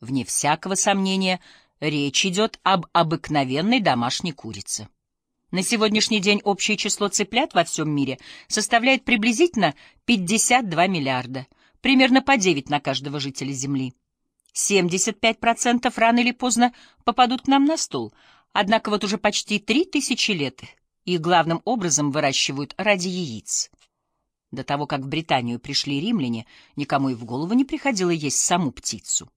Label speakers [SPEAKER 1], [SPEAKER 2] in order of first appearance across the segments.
[SPEAKER 1] Вне всякого сомнения, речь идет об обыкновенной домашней курице. На сегодняшний день общее число цыплят во всем мире составляет приблизительно 52 миллиарда, примерно по 9 на каждого жителя Земли. 75% рано или поздно попадут к нам на стол, однако вот уже почти 3000 лет их главным образом выращивают ради яиц. До того, как в Британию пришли римляне, никому и в голову не приходило есть саму птицу.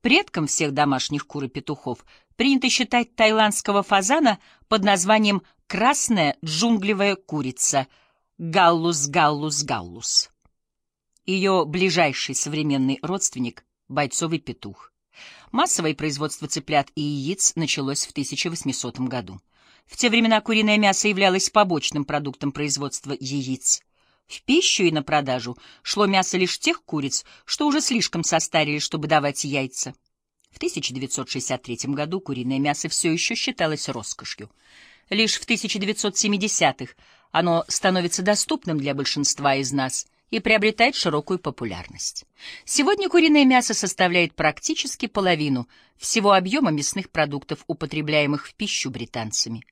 [SPEAKER 1] Предком всех домашних кур и петухов принято считать тайландского фазана под названием «красная джунглевая курица» галлус галлус галлус. Ее ближайший современный родственник — бойцовый петух. Массовое производство цыплят и яиц началось в 1800 году. В те времена куриное мясо являлось побочным продуктом производства яиц. В пищу и на продажу шло мясо лишь тех куриц, что уже слишком состарили, чтобы давать яйца. В 1963 году куриное мясо все еще считалось роскошью. Лишь в 1970-х оно становится доступным для большинства из нас и приобретает широкую популярность. Сегодня куриное мясо составляет практически половину всего объема мясных продуктов, употребляемых в пищу британцами.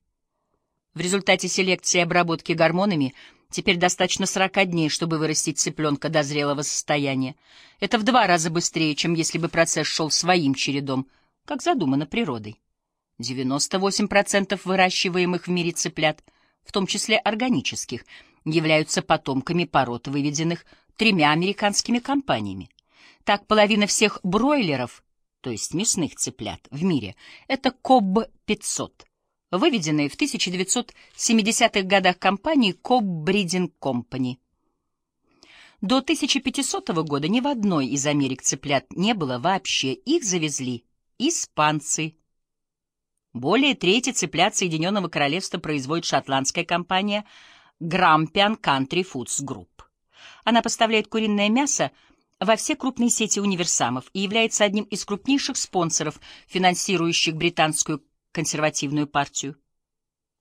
[SPEAKER 1] В результате селекции и обработки гормонами Теперь достаточно 40 дней, чтобы вырастить цыпленка до зрелого состояния. Это в два раза быстрее, чем если бы процесс шел своим чередом, как задумано природой. 98% выращиваемых в мире цыплят, в том числе органических, являются потомками пород, выведенных тремя американскими компаниями. Так, половина всех бройлеров, то есть мясных цыплят, в мире — это КОБ-500 — выведенные в 1970-х годах компанией Cobb Breeding Company. До 1500 года ни в одной из Америк цыплят не было вообще, их завезли испанцы. Более трети цыплят Соединенного Королевства производит шотландская компания Grampian Country Foods Group. Она поставляет куриное мясо во все крупные сети универсамов и является одним из крупнейших спонсоров, финансирующих британскую консервативную партию.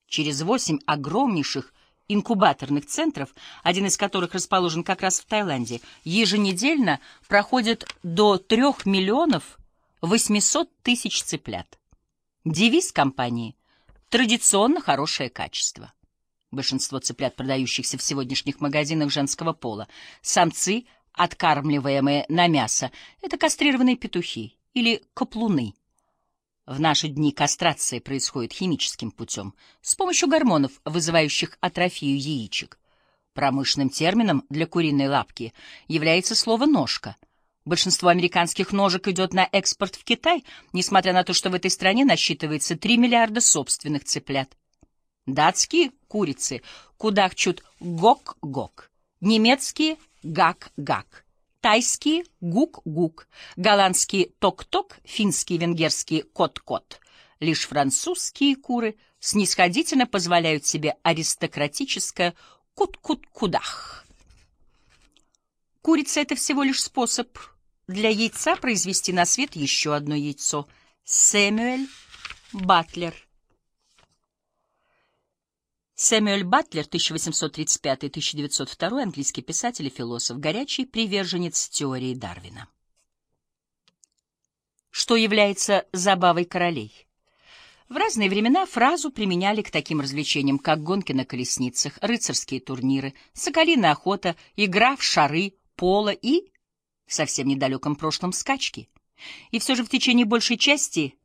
[SPEAKER 1] Через восемь огромнейших инкубаторных центров, один из которых расположен как раз в Таиланде, еженедельно проходит до трех миллионов восьмисот тысяч цыплят. Девиз компании – традиционно хорошее качество. Большинство цыплят, продающихся в сегодняшних магазинах женского пола, самцы, откармливаемые на мясо, это кастрированные петухи или каплуны – в наши дни кастрация происходит химическим путем, с помощью гормонов, вызывающих атрофию яичек. Промышленным термином для куриной лапки является слово «ножка». Большинство американских ножек идет на экспорт в Китай, несмотря на то, что в этой стране насчитывается 3 миллиарда собственных цыплят. Датские курицы кудахчут гок-гок, немецкие гак-гак тайские гук-гук, голландские ток-ток, финские венгерские кот-кот. Лишь французские куры снисходительно позволяют себе аристократическое кут-кут-кудах. Курица — это всего лишь способ для яйца произвести на свет еще одно яйцо. Сэмюэль Батлер Сэмюэль Батлер, 1835-1902, английский писатель и философ, горячий приверженец теории Дарвина. Что является забавой королей? В разные времена фразу применяли к таким развлечениям, как гонки на колесницах, рыцарские турниры, соколиная охота, игра в шары, поло и, в совсем недалеком прошлом, скачки. И все же в течение большей части